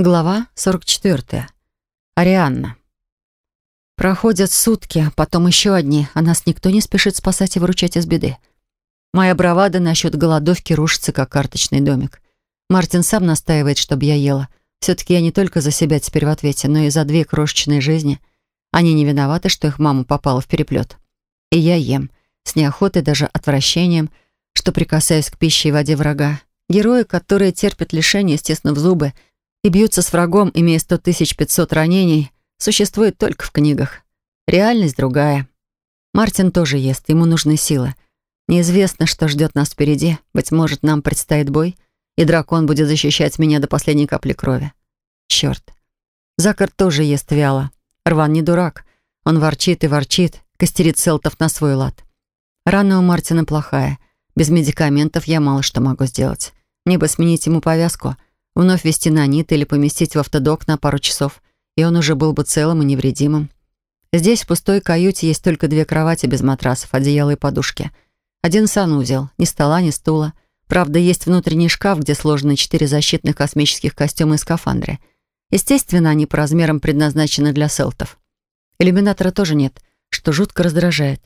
Глава 44. Арианна. Проходят сутки, потом еще одни, а нас никто не спешит спасать и выручать из беды. Моя бравада насчет голодовки рушится, как карточный домик. Мартин сам настаивает, чтобы я ела. Все-таки я не только за себя теперь в ответе, но и за две крошечные жизни. Они не виноваты, что их мама попала в переплет. И я ем, с неохотой, даже отвращением, что прикасаюсь к пище и воде врага. Герои, которые терпят лишения, стиснув зубы, и бьются с врагом, имея сто тысяч пятьсот ранений, существует только в книгах. Реальность другая. Мартин тоже ест, ему нужны силы. Неизвестно, что ждет нас впереди. Быть может, нам предстоит бой, и дракон будет защищать меня до последней капли крови. Черт. Закар тоже ест вяло. Рван не дурак. Он ворчит и ворчит, костерит селтов на свой лад. Рана у Мартина плохая. Без медикаментов я мало что могу сделать. Мне бы сменить ему повязку — вновь вести на нит или поместить в автодок на пару часов, и он уже был бы целым и невредимым. Здесь, в пустой каюте, есть только две кровати без матрасов, одеяла и подушки. Один санузел, ни стола, ни стула. Правда, есть внутренний шкаф, где сложены четыре защитных космических костюма и скафандры. Естественно, они по размерам предназначены для селтов. Иллюминатора тоже нет, что жутко раздражает.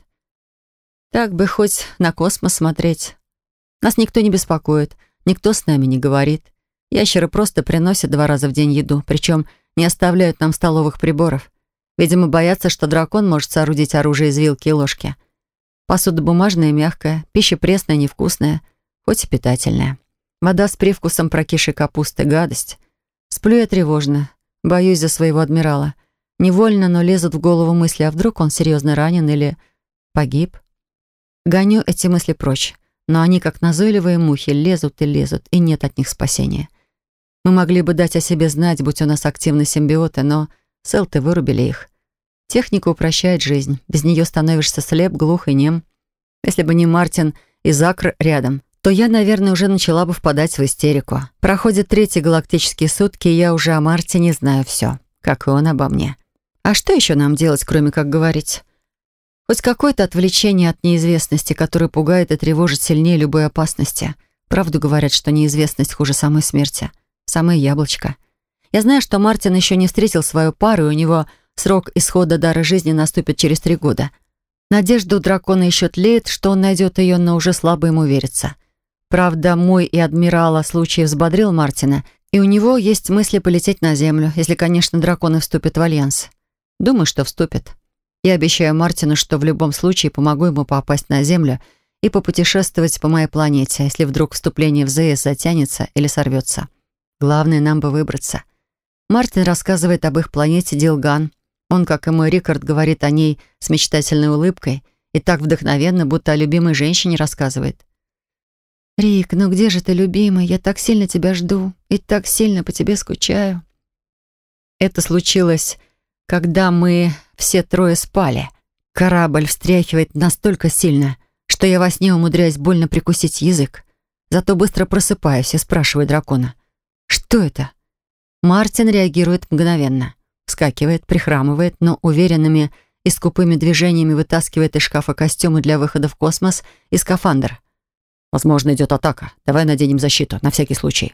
Так бы хоть на космос смотреть. Нас никто не беспокоит, никто с нами не говорит. Ящеры просто приносят два раза в день еду, причем не оставляют нам столовых приборов. Видимо, боятся, что дракон может соорудить оружие из вилки и ложки. Посуда бумажная и мягкая, пища пресная, невкусная, хоть и питательная. Вода с привкусом прокисшей капусты — гадость. Сплю я тревожно, боюсь за своего адмирала. Невольно, но лезут в голову мысли, а вдруг он серьезно ранен или погиб? Гоню эти мысли прочь, но они, как назойливые мухи, лезут и лезут, и нет от них спасения. Мы могли бы дать о себе знать, будь у нас активны симбиоты, но селты вырубили их. Техника упрощает жизнь. Без нее становишься слеп, глух и нем. Если бы не Мартин и Закр рядом, то я, наверное, уже начала бы впадать в истерику. Проходят третьи галактические сутки, и я уже о Мартине знаю все, как и он обо мне. А что еще нам делать, кроме как говорить? Хоть какое-то отвлечение от неизвестности, которое пугает и тревожит сильнее любой опасности. Правду говорят, что неизвестность хуже самой смерти — самое яблочко. Я знаю, что Мартин еще не встретил свою пару, и у него срок исхода дара жизни наступит через три года. Надежда у дракона еще тлеет, что он найдет ее, но уже слабо ему верится. Правда, мой и адмирала случай взбодрил Мартина, и у него есть мысли полететь на Землю, если, конечно, драконы вступят в альянс. Думаю, что вступят. Я обещаю Мартину, что в любом случае помогу ему попасть на Землю и попутешествовать по моей планете, если вдруг вступление в ЗС затянется или сорвется. Главное, нам бы выбраться. Мартин рассказывает об их планете Дилган. Он, как и мой Рикард, говорит о ней с мечтательной улыбкой и так вдохновенно, будто о любимой женщине рассказывает. «Рик, ну где же ты, любимый? Я так сильно тебя жду и так сильно по тебе скучаю». Это случилось, когда мы все трое спали. Корабль встряхивает настолько сильно, что я во сне умудряюсь больно прикусить язык. Зато быстро просыпаюсь и спрашиваю дракона — что это? Мартин реагирует мгновенно. Вскакивает, прихрамывает, но уверенными и скупыми движениями вытаскивает из шкафа костюмы для выхода в космос и скафандр. «Возможно, идет атака. Давай наденем защиту, на всякий случай».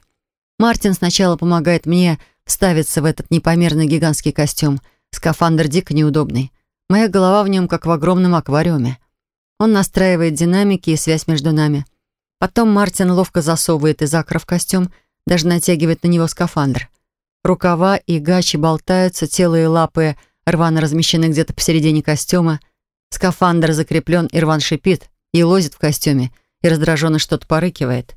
Мартин сначала помогает мне вставиться в этот непомерно гигантский костюм. Скафандр дико неудобный. Моя голова в нем, как в огромном аквариуме. Он настраивает динамики и связь между нами. Потом Мартин ловко засовывает из акра в костюм — даже натягивает на него скафандр. Рукава и гачи болтаются, тело и лапы рвано размещены где-то посередине костюма. Скафандр закреплен, и рван шипит, и лозит в костюме, и раздраженно что-то порыкивает.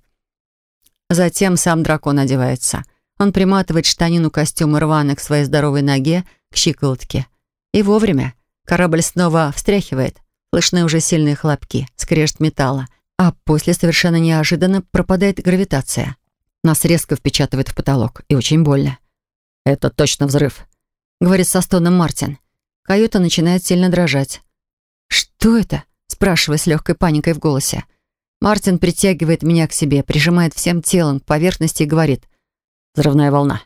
Затем сам дракон одевается. Он приматывает штанину костюма рвана к своей здоровой ноге, к щиколотке. И вовремя. Корабль снова встряхивает. Слышны уже сильные хлопки, скрежет металла. А после совершенно неожиданно пропадает гравитация. Нас резко впечатывает в потолок, и очень больно. «Это точно взрыв», — говорит со стоном Мартин. Каюта начинает сильно дрожать. «Что это?» — спрашиваю с легкой паникой в голосе. Мартин притягивает меня к себе, прижимает всем телом к поверхности и говорит. «Взрывная волна.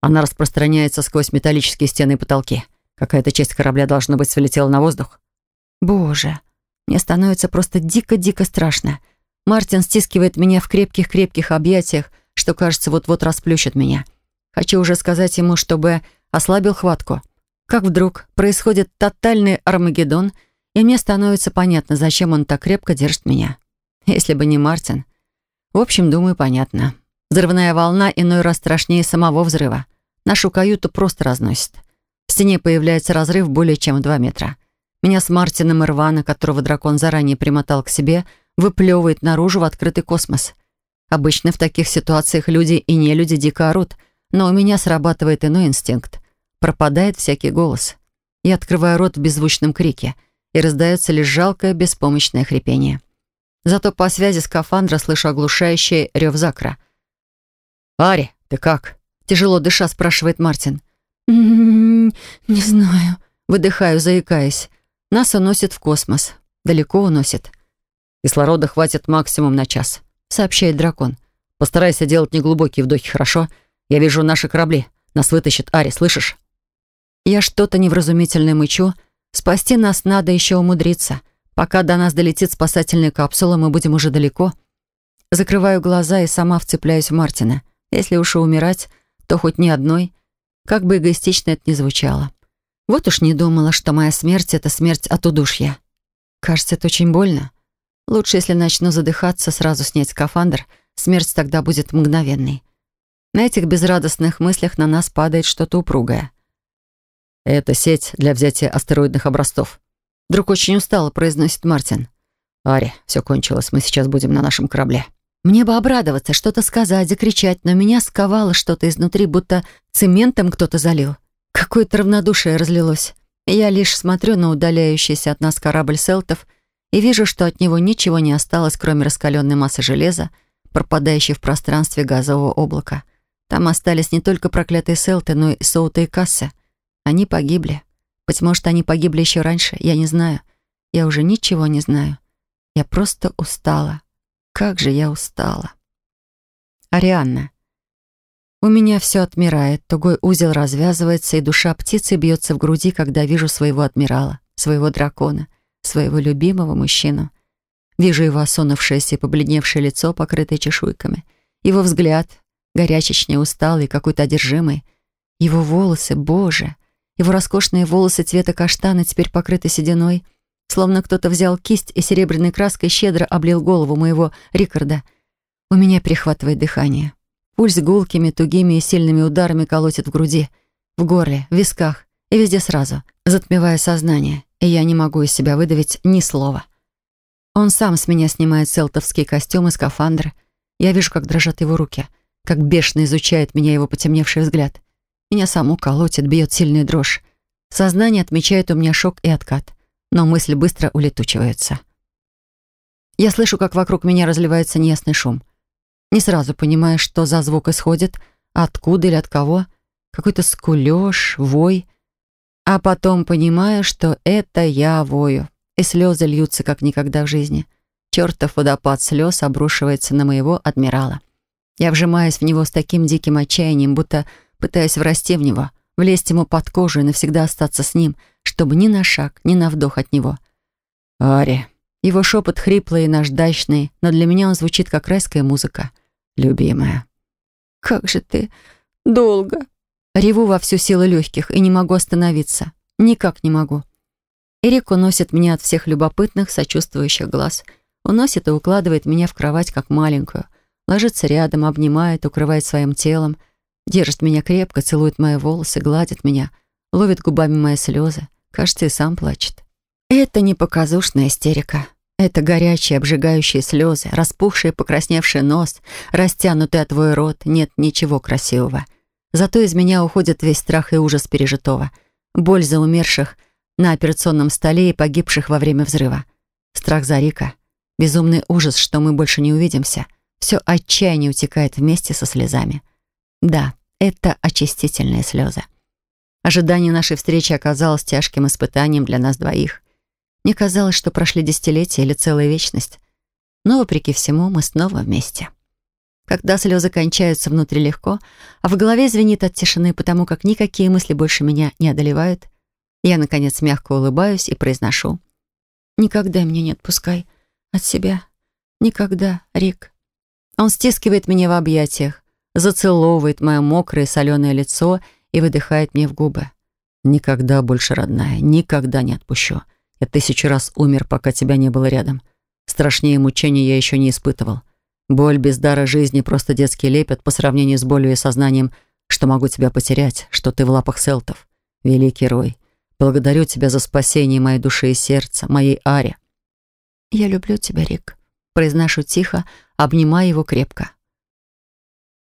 Она распространяется сквозь металлические стены и потолки. Какая-то часть корабля, должно быть, свалетела на воздух». «Боже, мне становится просто дико-дико страшно». Мартин стискивает меня в крепких-крепких объятиях, что, кажется, вот-вот расплющит меня. Хочу уже сказать ему, чтобы ослабил хватку. Как вдруг происходит тотальный Армагеддон, и мне становится понятно, зачем он так крепко держит меня. Если бы не Мартин. В общем, думаю, понятно. Взрывная волна иной раз страшнее самого взрыва. Нашу каюту просто разносит. В стене появляется разрыв более чем в два метра. Меня с Мартином Ирвана, которого дракон заранее примотал к себе, выплевывает наружу в открытый космос. Обычно в таких ситуациях люди и не люди дико орут, но у меня срабатывает иной инстинкт. Пропадает всякий голос. Я открываю рот в беззвучном крике, и раздается лишь жалкое беспомощное хрипение. Зато по связи скафандра слышу оглушающий рев Закра. «Ари, ты как?» Тяжело дыша спрашивает Мартин. «М-м-м, «Не знаю», — выдыхаю, заикаясь. Нас уносит в космос. Далеко уносит. «Кислорода хватит максимум на час», — сообщает дракон. «Постарайся делать неглубокие вдохи, хорошо? Я вижу наши корабли. Нас вытащит Ари, слышишь?» Я что-то невразумительное мычу. Спасти нас надо еще умудриться. Пока до нас долетит спасательная капсула, мы будем уже далеко. Закрываю глаза и сама вцепляюсь в Мартина. Если уж и умирать, то хоть не одной. Как бы эгоистично это ни звучало. Вот уж не думала, что моя смерть — это смерть от удушья. Кажется, это очень больно. Лучше, если начну задыхаться, сразу снять скафандр. Смерть тогда будет мгновенной. На этих безрадостных мыслях на нас падает что-то упругое. «Это сеть для взятия астероидных образцов». Вдруг очень устало произносит Мартин. «Ари, все кончилось, мы сейчас будем на нашем корабле». Мне бы обрадоваться, что-то сказать, закричать, но меня сковало что-то изнутри, будто цементом кто-то залил. Какое-то равнодушие разлилось. Я лишь смотрю на удаляющийся от нас корабль селтов и вижу, что от него ничего не осталось, кроме раскаленной массы железа, пропадающей в пространстве газового облака. Там остались не только проклятые селты, но и соуты и кассы. Они погибли. Быть может, они погибли еще раньше, я не знаю. Я уже ничего не знаю. Я просто устала. Как же я устала. Арианна. У меня все отмирает, тугой узел развязывается, и душа птицы бьется в груди, когда вижу своего адмирала, своего дракона, своего любимого мужчину. Вижу его осунувшееся и побледневшее лицо, покрытое чешуйками. Его взгляд, горячечный, усталый, какой-то одержимый. Его волосы, боже! Его роскошные волосы цвета каштана теперь покрыты сединой, словно кто-то взял кисть и серебряной краской щедро облил голову моего Рикарда. У меня перехватывает дыхание. Пульс гулкими, тугими и сильными ударами колотит в груди, в горле, в висках и везде сразу, затмевая сознание, и я не могу из себя выдавить ни слова. Он сам с меня снимает селтовский костюм и скафандр. Я вижу, как дрожат его руки, как бешено изучает меня его потемневший взгляд. Меня саму колотит, бьет сильная дрожь. Сознание отмечает у меня шок и откат, но мысль быстро улетучивается. Я слышу, как вокруг меня разливается неясный шум. Не сразу понимая, что за звук исходит, откуда или от кого. Какой-то скулёж, вой. А потом понимаю, что это я вою. И слезы льются, как никогда в жизни. Чертов водопад слез обрушивается на моего адмирала. Я вжимаюсь в него с таким диким отчаянием, будто пытаясь врасти в него, влезть ему под кожу и навсегда остаться с ним, чтобы ни на шаг, ни на вдох от него. «Ари». Его шепот хриплый и наждачный, но для меня он звучит как райская музыка. «Любимая». «Как же ты долго!» Реву во всю силу легких и не могу остановиться. Никак не могу. Эрик уносит меня от всех любопытных, сочувствующих глаз. Уносит и укладывает меня в кровать, как маленькую. Ложится рядом, обнимает, укрывает своим телом — Держит меня крепко, целует мои волосы, гладит меня, ловит губами мои слезы. Кажется, и сам плачет. Это не показушная истерика. Это горячие, обжигающие слезы, распухший, покрасневший нос, растянутый от твой рот. Нет ничего красивого. Зато из меня уходит весь страх и ужас пережитого. Боль за умерших на операционном столе и погибших во время взрыва. Страх за Рика. Безумный ужас, что мы больше не увидимся. Все отчаяние утекает вместе со слезами. Да, это очистительные слезы. Ожидание нашей встречи оказалось тяжким испытанием для нас двоих. Мне казалось, что прошли десятилетия или целая вечность. Но, вопреки всему, мы снова вместе. Когда слезы кончаются внутри легко, а в голове звенит от тишины, потому как никакие мысли больше меня не одолевают, я, наконец, мягко улыбаюсь и произношу. «Никогда меня не отпускай от себя. Никогда, Рик». Он стискивает меня в объятиях, зацеловывает мое мокрое соленое лицо и выдыхает мне в губы. «Никогда больше, родная, никогда не отпущу. Я тысячу раз умер, пока тебя не было рядом. Страшнее мучений я еще не испытывал. Боль без дара жизни просто детский лепет по сравнению с болью и сознанием, что могу тебя потерять, что ты в лапах селтов. Великий Рой, благодарю тебя за спасение моей души и сердца, моей Аре. «Я люблю тебя, Рик», — произношу тихо, обнимая его крепко.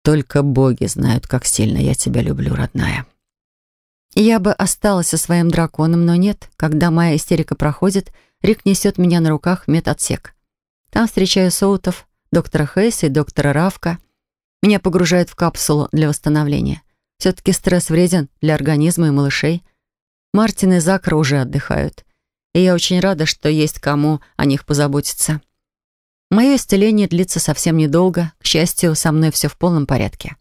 «Только боги знают, как сильно я тебя люблю, родная». Я бы осталась со своим драконом, но нет. Когда моя истерика проходит, Рик несет меня на руках в медотсек. Там встречаю Соутов, доктора Хейса и доктора Равка. Меня погружают в капсулу для восстановления. Все-таки стресс вреден для организма и малышей. Мартин и Закра уже отдыхают. И я очень рада, что есть кому о них позаботиться. Мое исцеление длится совсем недолго. К счастью, со мной все в полном порядке.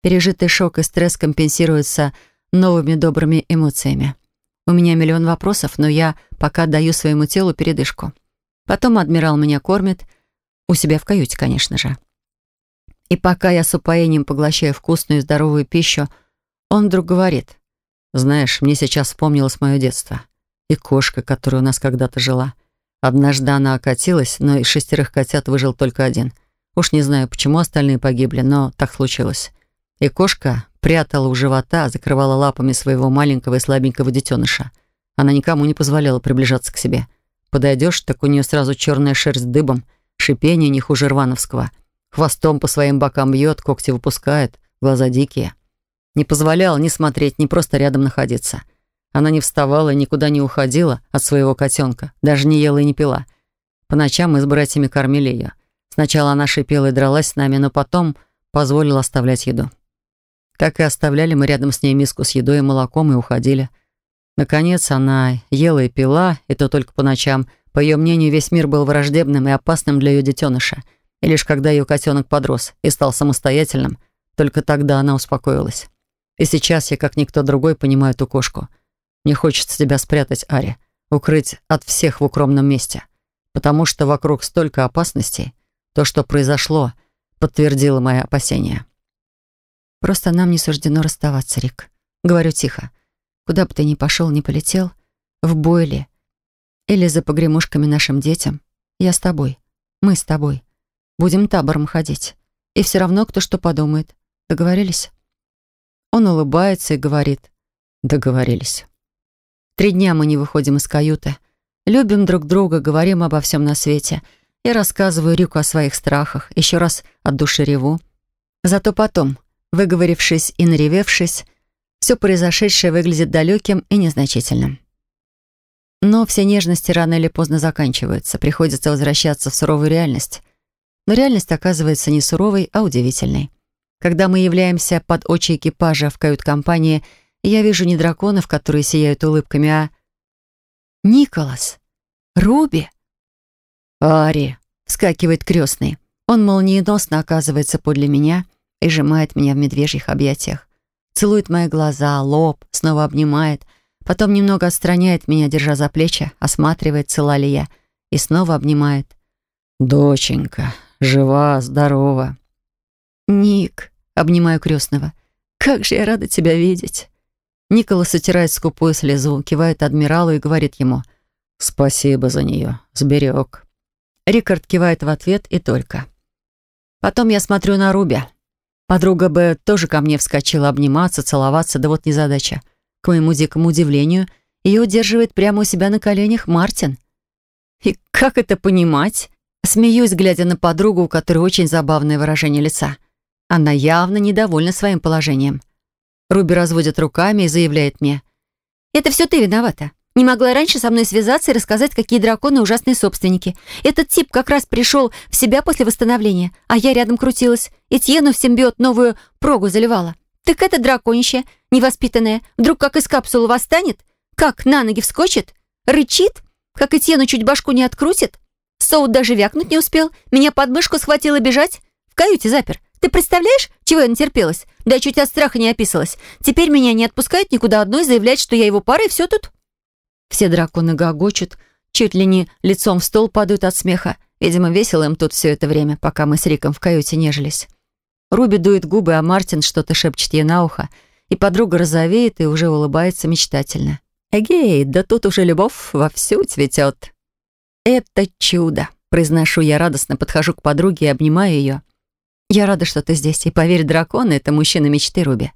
Пережитый шок и стресс компенсируются новыми добрыми эмоциями. У меня миллион вопросов, но я пока даю своему телу передышку. Потом адмирал меня кормит, у себя в каюте, конечно же. И пока я с упоением поглощаю вкусную и здоровую пищу, он вдруг говорит, «Знаешь, мне сейчас вспомнилось мое детство. И кошка, которая у нас когда-то жила. Однажды она окатилась, но из шестерых котят выжил только один. Уж не знаю, почему остальные погибли, но так случилось. И кошка прятала у живота, закрывала лапами своего маленького и слабенького детеныша. Она никому не позволяла приближаться к себе. Подойдешь, так у нее сразу черная шерсть дыбом — Шипение не хуже рвановского. Хвостом по своим бокам бьет, когти выпускает, глаза дикие. Не позволяла ни смотреть, ни просто рядом находиться. Она не вставала и никуда не уходила от своего котенка, даже не ела и не пила. По ночам мы с братьями кормили ее. Сначала она шипела и дралась с нами, но потом позволила оставлять еду. Так и оставляли мы рядом с ней миску с едой и молоком и уходили. Наконец она ела и пила, и то только по ночам, по ее мнению, весь мир был враждебным и опасным для ее детеныша. И лишь когда ее котенок подрос и стал самостоятельным, только тогда она успокоилась. И сейчас я, как никто другой, понимаю эту кошку. Мне хочется тебя спрятать, Ари, укрыть от всех в укромном месте, потому что вокруг столько опасностей. То, что произошло, подтвердило мои опасения. Просто нам не суждено расставаться, Рик. Говорю тихо. Куда бы ты ни пошел, ни полетел, в бой ли, или за погремушками нашим детям. Я с тобой. Мы с тобой. Будем табором ходить. И все равно кто что подумает. Договорились?» Он улыбается и говорит. «Договорились». Три дня мы не выходим из каюты. Любим друг друга, говорим обо всем на свете. Я рассказываю Рику о своих страхах, еще раз от души реву. Зато потом, выговорившись и наревевшись, все произошедшее выглядит далеким и незначительным. Но все нежности рано или поздно заканчиваются, приходится возвращаться в суровую реальность. Но реальность оказывается не суровой, а удивительной. Когда мы являемся под очи экипажа в кают-компании, я вижу не драконов, которые сияют улыбками, а... Николас! Руби! Ари! Вскакивает крестный. Он молниеносно оказывается подле меня и сжимает меня в медвежьих объятиях. Целует мои глаза, лоб, снова обнимает — Потом немного отстраняет меня, держа за плечи, осматривает, цела ли я, и снова обнимает. «Доченька, жива, здорова». «Ник», — обнимаю крестного, — «как же я рада тебя видеть». Николас утирает скупую слезу, кивает адмиралу и говорит ему «Спасибо за нее, сберег». Рикард кивает в ответ и только. Потом я смотрю на Руби. Подруга бы тоже ко мне вскочила обниматься, целоваться, да вот незадача. задача. К моему дикому удивлению, ее удерживает прямо у себя на коленях Мартин. И как это понимать? Смеюсь, глядя на подругу, у которой очень забавное выражение лица. Она явно недовольна своим положением. Руби разводит руками и заявляет мне. «Это все ты виновата. Не могла раньше со мной связаться и рассказать, какие драконы ужасные собственники. Этот тип как раз пришел в себя после восстановления, а я рядом крутилась. И Тьену в симбиот новую прогу заливала. Так это драконище, невоспитанное, вдруг как из капсулы восстанет? Как, на ноги вскочит? Рычит? Как и Тену чуть башку не открутит? Соут даже вякнуть не успел. Меня под мышку схватил и бежать. В каюте запер. Ты представляешь, чего я натерпелась? Да я чуть от страха не описалась. Теперь меня не отпускают никуда одной, заявлять, что я его пара, и все тут. Все драконы гогочут, чуть ли не лицом в стол падают от смеха. Видимо, весело им тут все это время, пока мы с Риком в каюте нежились. Руби дует губы, а Мартин что-то шепчет ей на ухо, и подруга розовеет и уже улыбается мечтательно. Эгей, да тут уже любовь вовсю цветет. Это чудо, произношу я радостно, подхожу к подруге и обнимаю ее. Я рада, что ты здесь, и поверь, драконы — это мужчина мечты Руби.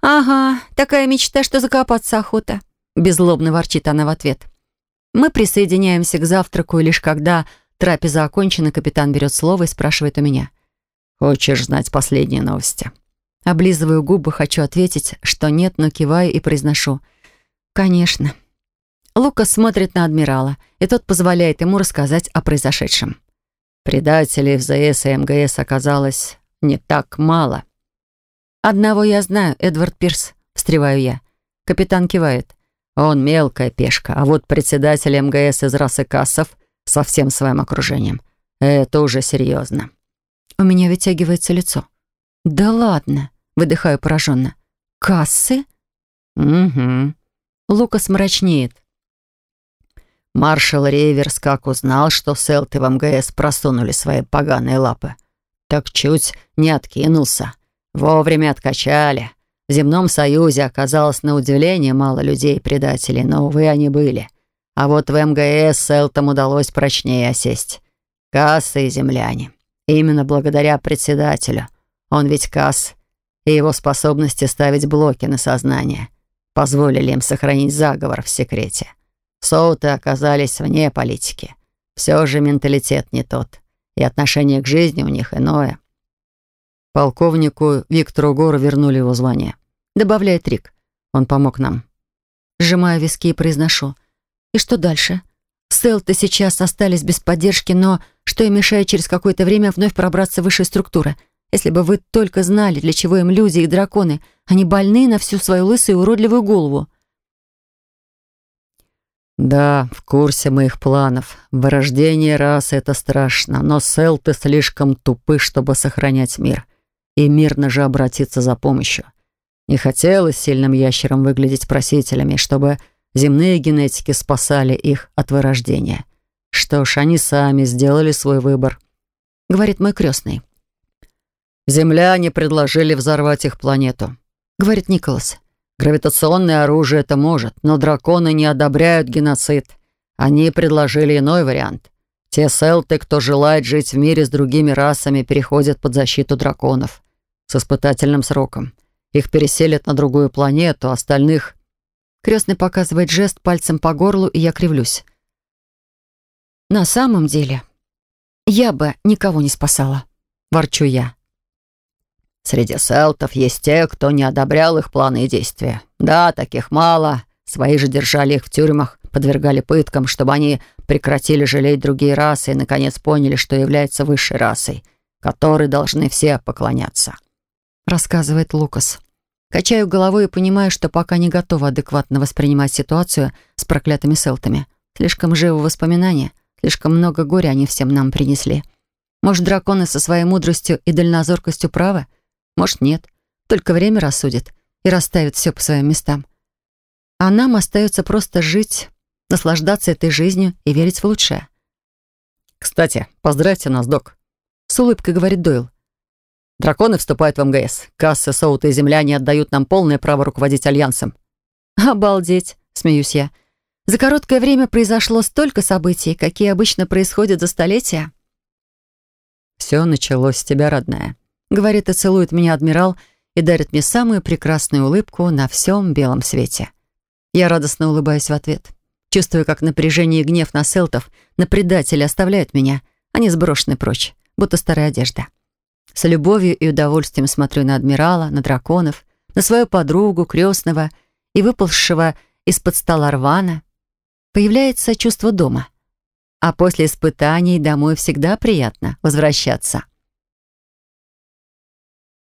Ага, такая мечта, что закопаться охота. Беззлобно ворчит она в ответ. Мы присоединяемся к завтраку, и лишь когда трапеза окончена, капитан берет слово и спрашивает у меня. «Хочешь знать последние новости?» Облизываю губы, хочу ответить, что нет, но киваю и произношу. «Конечно». Лука смотрит на адмирала, и тот позволяет ему рассказать о произошедшем. Предателей в ЗС и МГС оказалось не так мало. «Одного я знаю, Эдвард Пирс», — встреваю я. Капитан кивает. Он мелкая пешка, а вот председатель МГС из расы Кассов со всем своим окружением. Это уже серьезно. У меня вытягивается лицо. «Да ладно!» — выдыхаю пораженно. «Кассы?» «Угу». Лукас мрачнеет. Маршал Рейверс как узнал, что селты в МГС просунули свои поганые лапы. Так чуть не откинулся. Вовремя откачали. В земном союзе оказалось на удивление мало людей-предателей, но, увы, они были. А вот в МГС селтам удалось прочнее осесть. Кассы и земляне. Именно благодаря председателю. Он ведь Касс, и его способности ставить блоки на сознание позволили им сохранить заговор в секрете. Соуты оказались вне политики. Все же менталитет не тот, и отношение к жизни у них иное. Полковнику Виктору Гору вернули его звание. Добавляет Рик. Он помог нам. Сжимаю виски и произношу. И что дальше? Селты сейчас остались без поддержки, но что им мешает через какое-то время вновь пробраться в высшие структуры? Если бы вы только знали, для чего им люди и драконы, они больны на всю свою лысую и уродливую голову. «Да, в курсе моих планов. Вырождение расы — это страшно, но селты слишком тупы, чтобы сохранять мир и мирно же обратиться за помощью. Не хотелось сильным ящерам выглядеть просителями, чтобы земные генетики спасали их от вырождения. Что ж, они сами сделали свой выбор, говорит мой крестный. Земляне предложили взорвать их планету, говорит Николас. Гравитационное оружие это может, но драконы не одобряют геноцид. Они предложили иной вариант. Те селты, кто желает жить в мире с другими расами, переходят под защиту драконов с испытательным сроком. Их переселят на другую планету, остальных... Крестный показывает жест пальцем по горлу, и я кривлюсь. На самом деле, я бы никого не спасала, ворчу я. Среди селтов есть те, кто не одобрял их планы и действия. Да, таких мало. Свои же держали их в тюрьмах, подвергали пыткам, чтобы они прекратили жалеть другие расы и, наконец, поняли, что является высшей расой, которой должны все поклоняться рассказывает Лукас. Качаю головой и понимаю, что пока не готова адекватно воспринимать ситуацию с проклятыми селтами. Слишком живо воспоминания, слишком много горя они всем нам принесли. Может, драконы со своей мудростью и дальнозоркостью правы? Может, нет. Только время рассудит и расставит все по своим местам. А нам остается просто жить, наслаждаться этой жизнью и верить в лучшее. «Кстати, поздравьте нас, док», — с улыбкой говорит Дойл. Драконы вступают в МГС. Кассы, Соута и Земляне отдают нам полное право руководить Альянсом». «Обалдеть!» — смеюсь я. «За короткое время произошло столько событий, какие обычно происходят за столетия». «Все началось с тебя, родная», — говорит и целует меня адмирал и дарит мне самую прекрасную улыбку на всем белом свете. Я радостно улыбаюсь в ответ. Чувствую, как напряжение и гнев на селтов, на предателя оставляют меня. Они сброшены прочь, будто старая одежда. С любовью и удовольствием смотрю на адмирала, на драконов, на свою подругу, крестного и выползшего из-под стола рвана. Появляется чувство дома. А после испытаний домой всегда приятно возвращаться.